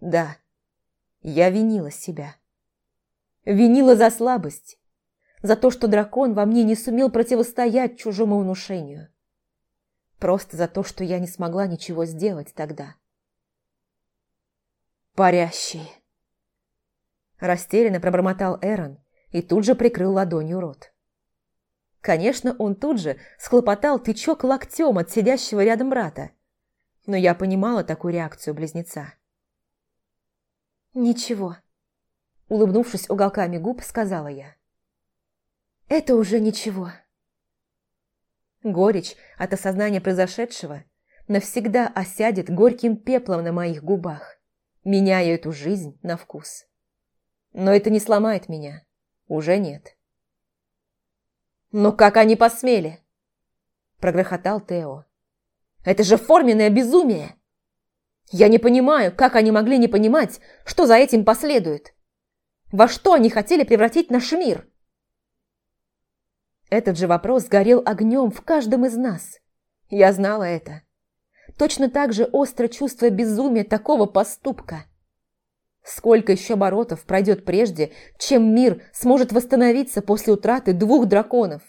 Да, я винила себя. Винила за слабость, за то, что дракон во мне не сумел противостоять чужому внушению. Просто за то, что я не смогла ничего сделать тогда. «Парящий!» Растерянно пробормотал Эрон и тут же прикрыл ладонью рот. Конечно, он тут же схлопотал тычок локтем от сидящего рядом брата, но я понимала такую реакцию близнеца. «Ничего», — улыбнувшись уголками губ, сказала я. Это уже ничего. Горечь от осознания произошедшего навсегда осядет горьким пеплом на моих губах, меняя эту жизнь на вкус. Но это не сломает меня. Уже нет. «Но как они посмели?» Прогрохотал Тео. «Это же форменное безумие! Я не понимаю, как они могли не понимать, что за этим последует. Во что они хотели превратить наш мир?» Этот же вопрос горел огнем в каждом из нас. Я знала это. Точно так же остро чувство безумия такого поступка. Сколько еще оборотов пройдет прежде, чем мир сможет восстановиться после утраты двух драконов?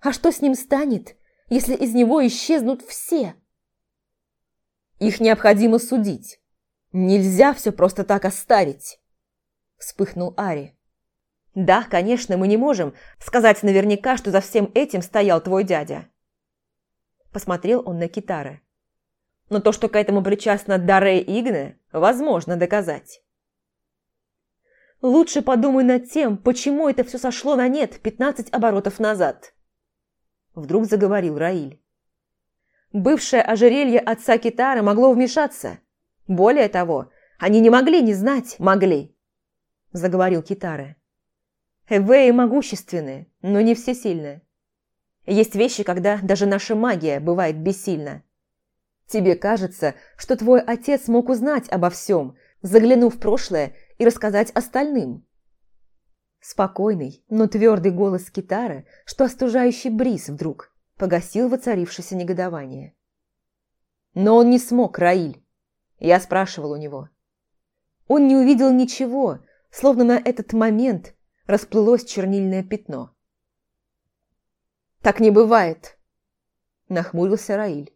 А что с ним станет, если из него исчезнут все? Их необходимо судить. Нельзя все просто так оставить, вспыхнул Ари. Да, конечно, мы не можем сказать наверняка, что за всем этим стоял твой дядя. Посмотрел он на Китары. Но то, что к этому причастна Даре Игне, возможно доказать. Лучше подумай над тем, почему это все сошло на нет пятнадцать оборотов назад. Вдруг заговорил Раиль. Бывшее ожерелье отца Китара могло вмешаться. Более того, они не могли не знать, могли, заговорил Китара. Эвеи могущественны, но не всесильны. Есть вещи, когда даже наша магия бывает бессильна. Тебе кажется, что твой отец мог узнать обо всем, заглянув в прошлое и рассказать остальным. Спокойный, но твердый голос китары, что остужающий бриз вдруг, погасил воцарившееся негодование. Но он не смог, Раиль. Я спрашивал у него. Он не увидел ничего, словно на этот момент расплылось чернильное пятно. «Так не бывает!» – нахмурился Раиль.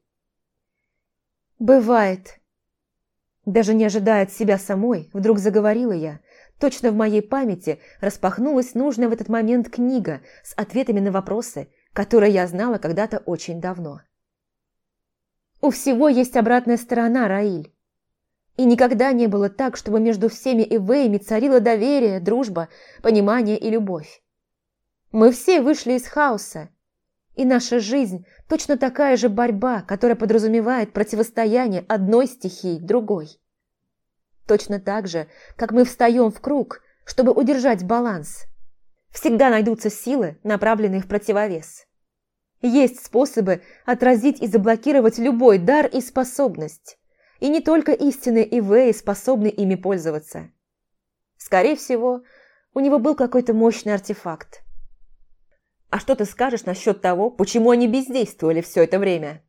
«Бывает!» Даже не ожидая от себя самой, вдруг заговорила я. Точно в моей памяти распахнулась нужная в этот момент книга с ответами на вопросы, которые я знала когда-то очень давно. У всего есть обратная сторона, Раиль. И никогда не было так, чтобы между всеми Ивеями царило доверие, дружба, понимание и любовь. Мы все вышли из хаоса, и наша жизнь точно такая же борьба, которая подразумевает противостояние одной стихии другой. Точно так же, как мы встаем в круг, чтобы удержать баланс. Всегда найдутся силы, направленные в противовес. Есть способы отразить и заблокировать любой дар и способность. И не только истинные Ивеи способны ими пользоваться. Скорее всего, у него был какой-то мощный артефакт. А что ты скажешь насчет того, почему они бездействовали все это время?»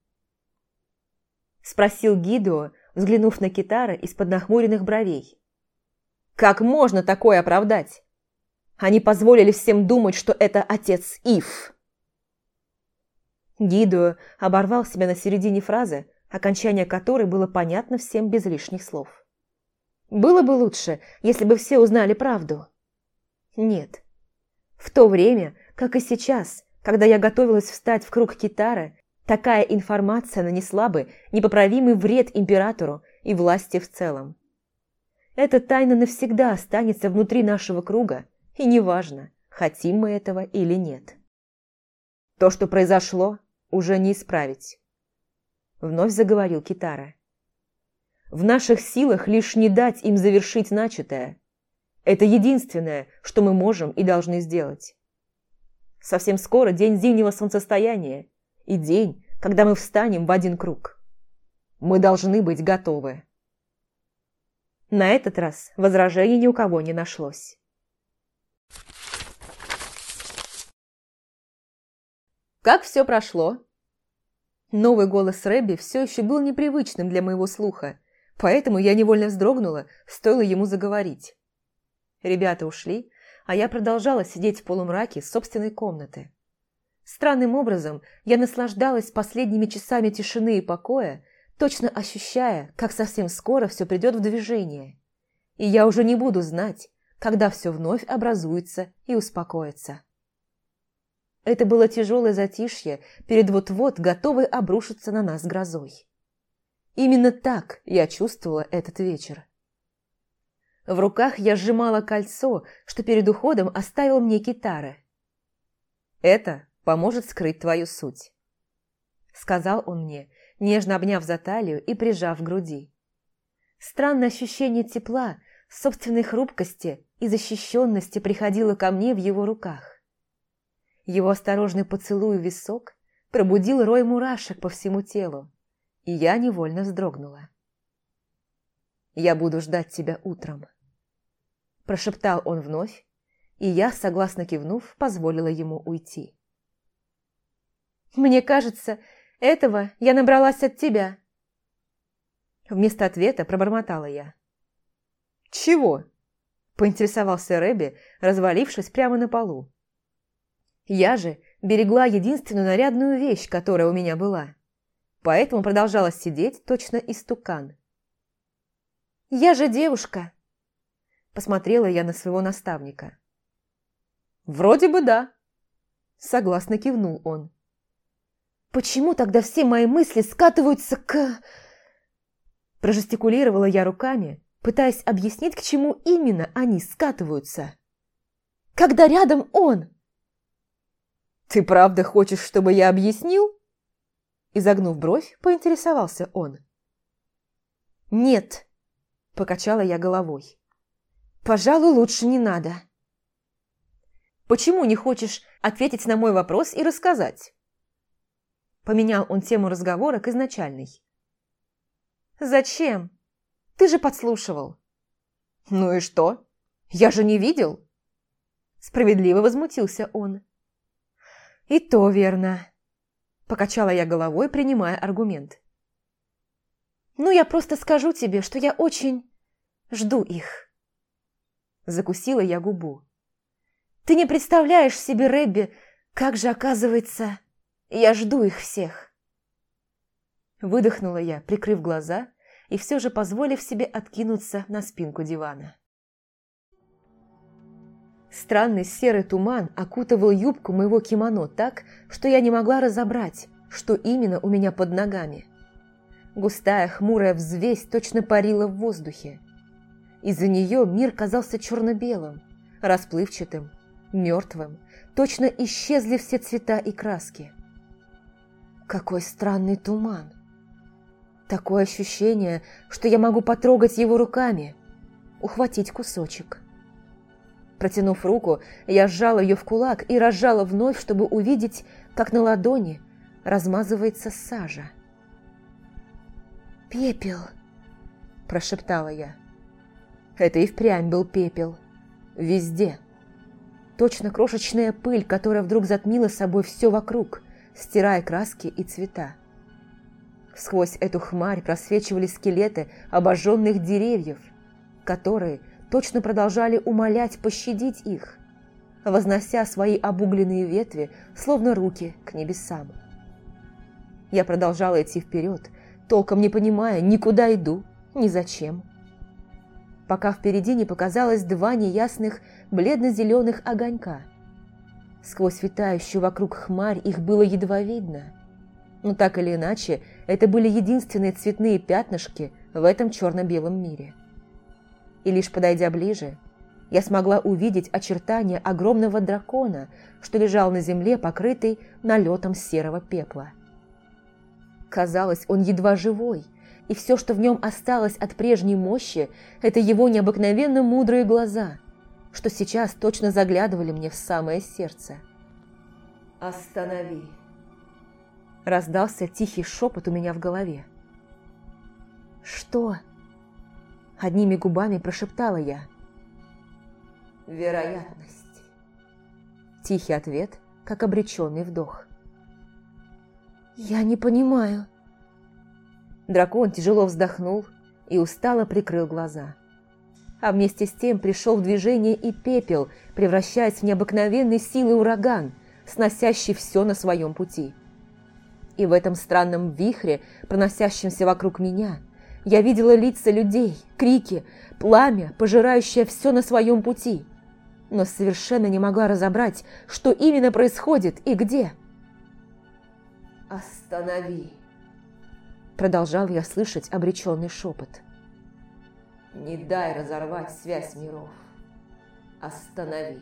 Спросил Гидо, взглянув на Китара из-под нахмуренных бровей. «Как можно такое оправдать? Они позволили всем думать, что это отец Ив!» Гидо оборвал себя на середине фразы, окончание которой было понятно всем без лишних слов. Было бы лучше, если бы все узнали правду. Нет. В то время, как и сейчас, когда я готовилась встать в круг китара, такая информация нанесла бы непоправимый вред императору и власти в целом. Эта тайна навсегда останется внутри нашего круга, и неважно, хотим мы этого или нет. То, что произошло, уже не исправить. Вновь заговорил Китара. В наших силах лишь не дать им завершить начатое. Это единственное, что мы можем и должны сделать. Совсем скоро день зимнего солнцестояния и день, когда мы встанем в один круг. Мы должны быть готовы. На этот раз возражений ни у кого не нашлось. Как все прошло? Новый голос Рэбби все еще был непривычным для моего слуха, поэтому я невольно вздрогнула, стоило ему заговорить. Ребята ушли, а я продолжала сидеть в полумраке собственной комнаты. Странным образом я наслаждалась последними часами тишины и покоя, точно ощущая, как совсем скоро все придет в движение. И я уже не буду знать, когда все вновь образуется и успокоится. Это было тяжелое затишье перед вот-вот готовой обрушиться на нас грозой. Именно так я чувствовала этот вечер. В руках я сжимала кольцо, что перед уходом оставил мне китары. «Это поможет скрыть твою суть», — сказал он мне, нежно обняв за талию и прижав к груди. Странное ощущение тепла, собственной хрупкости и защищенности приходило ко мне в его руках. Его осторожный поцелуй в висок пробудил рой мурашек по всему телу, и я невольно вздрогнула. «Я буду ждать тебя утром», – прошептал он вновь, и я, согласно кивнув, позволила ему уйти. «Мне кажется, Этого я набралась от тебя. Вместо ответа пробормотала я. «Чего?» – поинтересовался Рэби, развалившись прямо на полу. Я же берегла единственную нарядную вещь, которая у меня была. Поэтому продолжала сидеть точно истукан. «Я же девушка!» Посмотрела я на своего наставника. «Вроде бы да», – согласно кивнул он. «Почему тогда все мои мысли скатываются к...» Прожестикулировала я руками, пытаясь объяснить, к чему именно они скатываются. «Когда рядом он!» «Ты правда хочешь, чтобы я объяснил?» Изогнув бровь, поинтересовался он. «Нет», – покачала я головой. «Пожалуй, лучше не надо». «Почему не хочешь ответить на мой вопрос и рассказать?» Поменял он тему разговора к изначальной. «Зачем? Ты же подслушивал». «Ну и что? Я же не видел!» Справедливо возмутился он. «И то верно», – покачала я головой, принимая аргумент. «Ну, я просто скажу тебе, что я очень жду их». Закусила я губу. «Ты не представляешь себе, Рэбби, как же, оказывается, я жду их всех». Выдохнула я, прикрыв глаза и все же позволив себе откинуться на спинку дивана. Странный серый туман окутывал юбку моего кимоно так, что я не могла разобрать, что именно у меня под ногами. Густая хмурая взвесь точно парила в воздухе. Из-за нее мир казался черно-белым, расплывчатым, мертвым, точно исчезли все цвета и краски. Какой странный туман! Такое ощущение, что я могу потрогать его руками, ухватить кусочек. Протянув руку, я сжала ее в кулак и разжала вновь, чтобы увидеть, как на ладони размазывается сажа. «Пепел!» – прошептала я. Это и впрямь был пепел. Везде. Точно крошечная пыль, которая вдруг затмила собой все вокруг, стирая краски и цвета. Сквозь эту хмарь просвечивали скелеты обожженных деревьев, которые точно продолжали умолять пощадить их, вознося свои обугленные ветви, словно руки, к небесам. Я продолжала идти вперед, толком не понимая, никуда иду, ни зачем. Пока впереди не показалось два неясных бледно-зеленых огонька. Сквозь витающую вокруг хмарь их было едва видно – но так или иначе, это были единственные цветные пятнышки в этом черно-белом мире. И лишь подойдя ближе, я смогла увидеть очертания огромного дракона, что лежал на земле, покрытый налетом серого пепла. Казалось, он едва живой, и все, что в нем осталось от прежней мощи, это его необыкновенно мудрые глаза, что сейчас точно заглядывали мне в самое сердце. «Останови!» Раздался тихий шепот у меня в голове. «Что?» Одними губами прошептала я. «Вероятность». Тихий ответ, как обреченный вдох. «Я не понимаю». Дракон тяжело вздохнул и устало прикрыл глаза. А вместе с тем пришел в движение и пепел, превращаясь в необыкновенный силы ураган, сносящий все на своем пути. И в этом странном вихре, проносящемся вокруг меня, я видела лица людей, крики, пламя, пожирающее все на своем пути, но совершенно не могла разобрать, что именно происходит и где. «Останови!» Продолжал я слышать обреченный шепот. «Не дай разорвать связь миров. Останови!»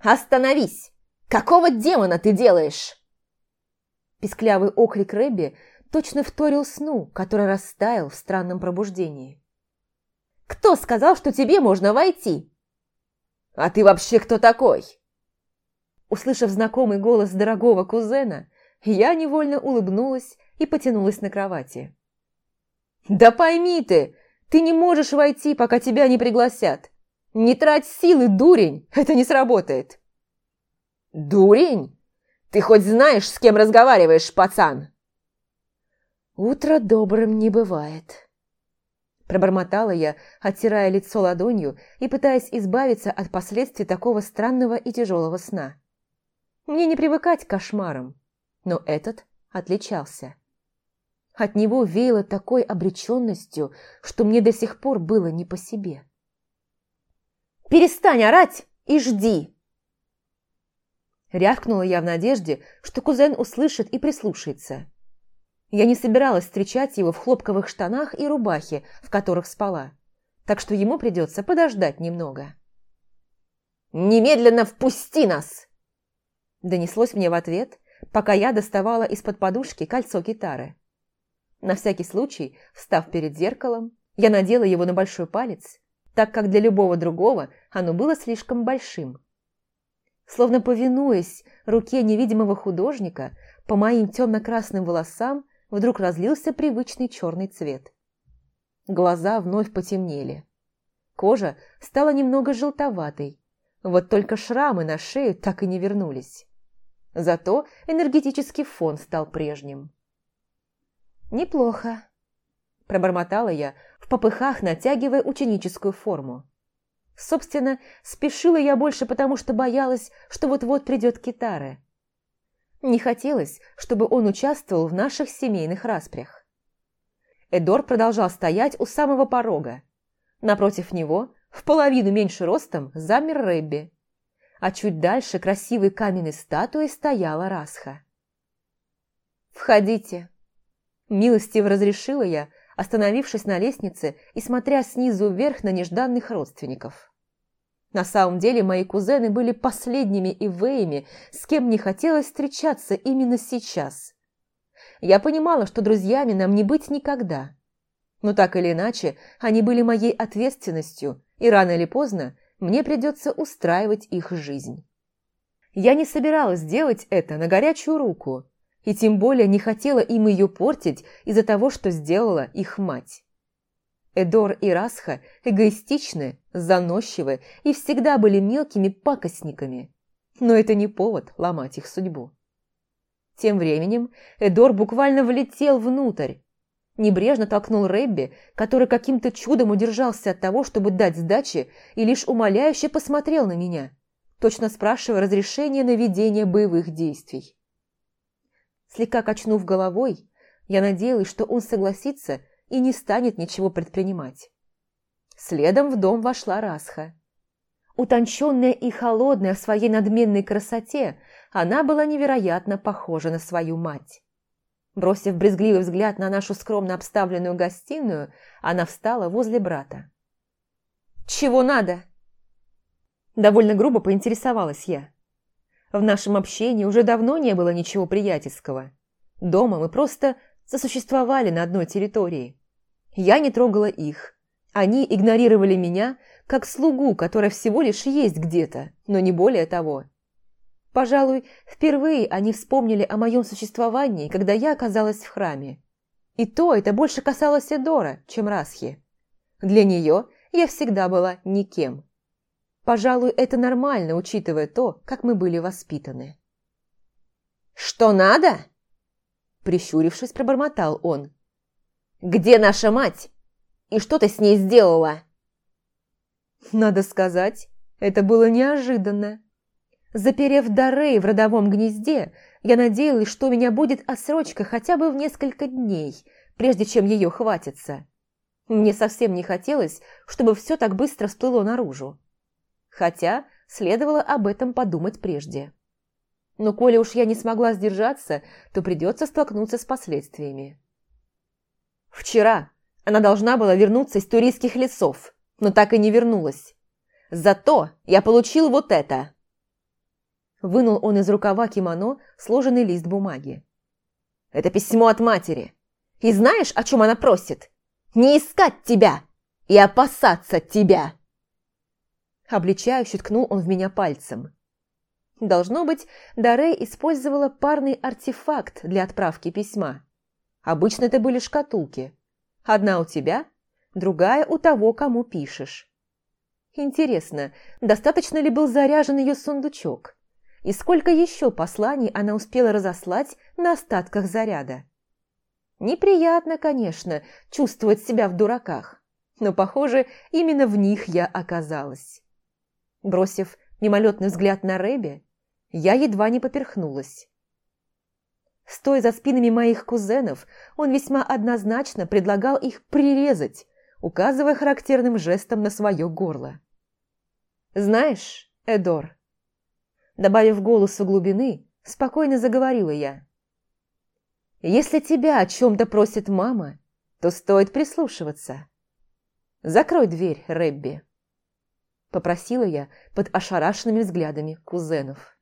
«Остановись!» «Какого демона ты делаешь?» Писклявый окрик Рэбби точно вторил сну, который растаял в странном пробуждении. «Кто сказал, что тебе можно войти?» «А ты вообще кто такой?» Услышав знакомый голос дорогого кузена, я невольно улыбнулась и потянулась на кровати. «Да пойми ты, ты не можешь войти, пока тебя не пригласят. Не трать силы, дурень, это не сработает!» «Дурень? Ты хоть знаешь, с кем разговариваешь, пацан?» «Утро добрым не бывает», – пробормотала я, оттирая лицо ладонью и пытаясь избавиться от последствий такого странного и тяжелого сна. Мне не привыкать к кошмарам, но этот отличался. От него веяло такой обреченностью, что мне до сих пор было не по себе. «Перестань орать и жди!» Рявкнула я в надежде, что кузен услышит и прислушается. Я не собиралась встречать его в хлопковых штанах и рубахе, в которых спала, так что ему придется подождать немного. «Немедленно впусти нас!» Донеслось мне в ответ, пока я доставала из-под подушки кольцо гитары. На всякий случай, встав перед зеркалом, я надела его на большой палец, так как для любого другого оно было слишком большим. Словно повинуясь руке невидимого художника, по моим темно-красным волосам вдруг разлился привычный черный цвет. Глаза вновь потемнели. Кожа стала немного желтоватой, вот только шрамы на шею так и не вернулись. Зато энергетический фон стал прежним. «Неплохо», – пробормотала я, в попыхах натягивая ученическую форму. Собственно, спешила я больше потому, что боялась, что вот-вот придет Китара. Не хотелось, чтобы он участвовал в наших семейных распрях. Эдор продолжал стоять у самого порога. Напротив него, в половину меньше ростом, замер Рэбби. А чуть дальше красивой каменной статуей стояла Расха. «Входите!» Милостиво разрешила я, остановившись на лестнице и смотря снизу вверх на нежданных родственников. На самом деле мои кузены были последними ивеями, с кем не хотелось встречаться именно сейчас. Я понимала, что друзьями нам не быть никогда. Но так или иначе, они были моей ответственностью, и рано или поздно мне придется устраивать их жизнь. Я не собиралась делать это на горячую руку, и тем более не хотела им ее портить из-за того, что сделала их мать. Эдор и Расха эгоистичны, заносчивы и всегда были мелкими пакостниками. Но это не повод ломать их судьбу. Тем временем Эдор буквально влетел внутрь. Небрежно толкнул Рэбби, который каким-то чудом удержался от того, чтобы дать сдачи, и лишь умоляюще посмотрел на меня, точно спрашивая разрешения на ведение боевых действий. Слегка качнув головой, я надеялась, что он согласится и не станет ничего предпринимать. Следом в дом вошла Расха. Утонченная и холодная в своей надменной красоте, она была невероятно похожа на свою мать. Бросив брезгливый взгляд на нашу скромно обставленную гостиную, она встала возле брата. «Чего надо?» Довольно грубо поинтересовалась я. В нашем общении уже давно не было ничего приятельского. Дома мы просто сосуществовали на одной территории. Я не трогала их. Они игнорировали меня, как слугу, которая всего лишь есть где-то, но не более того. Пожалуй, впервые они вспомнили о моем существовании, когда я оказалась в храме. И то это больше касалось Эдора, чем Расхи. Для нее я всегда была никем. Пожалуй, это нормально, учитывая то, как мы были воспитаны. «Что надо?» Прищурившись, пробормотал он. Где наша мать? И что ты с ней сделала?» Надо сказать, это было неожиданно. Заперев Дарей в родовом гнезде, я надеялась, что у меня будет отсрочка хотя бы в несколько дней, прежде чем ее хватится. Мне совсем не хотелось, чтобы все так быстро всплыло наружу. Хотя следовало об этом подумать прежде. Но коли уж я не смогла сдержаться, то придется столкнуться с последствиями. Вчера она должна была вернуться из туристских лесов, но так и не вернулась. Зато я получил вот это. Вынул он из рукава кимоно сложенный лист бумаги. Это письмо от матери. И знаешь, о чем она просит? Не искать тебя и опасаться тебя. Обличающе ткнул он в меня пальцем. Должно быть, Дарей использовала парный артефакт для отправки письма. Обычно это были шкатулки. Одна у тебя, другая у того, кому пишешь. Интересно, достаточно ли был заряжен ее сундучок? И сколько еще посланий она успела разослать на остатках заряда. Неприятно, конечно, чувствовать себя в дураках, но, похоже, именно в них я оказалась. Бросив мимолетный взгляд на Рэби, я едва не поперхнулась. Стоя за спинами моих кузенов, он весьма однозначно предлагал их прирезать, указывая характерным жестом на свое горло. «Знаешь, Эдор», добавив голосу глубины, спокойно заговорила я. «Если тебя о чем-то просит мама, то стоит прислушиваться. Закрой дверь, Рэбби», попросила я под ошарашенными взглядами кузенов.